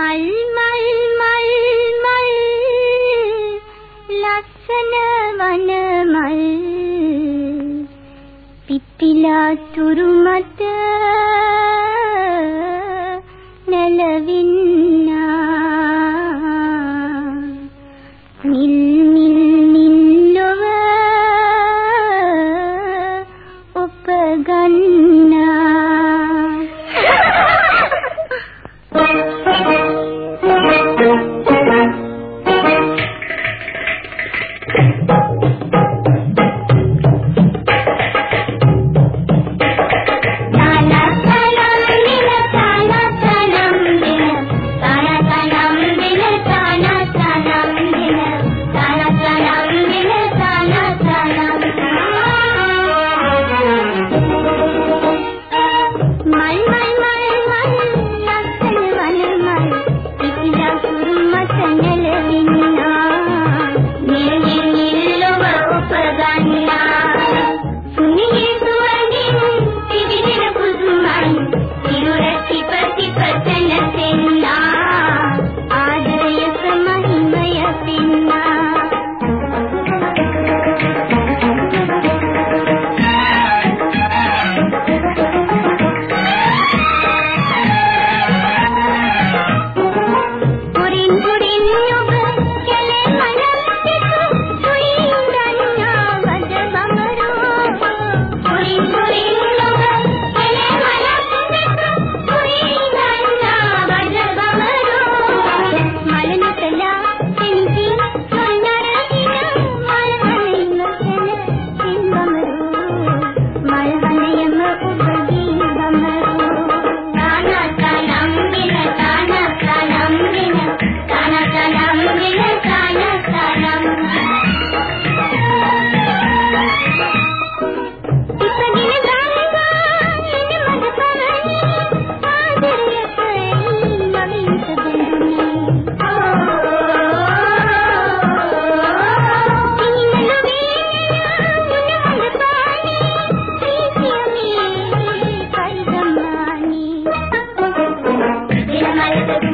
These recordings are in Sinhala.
මල් මල් මල් මල්. ලස්සන වන මල්. පිපිලා තුරු මත නැලවින්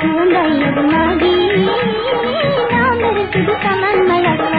பூந்தயது நதி நாம் இருக்குது சமன்மயமா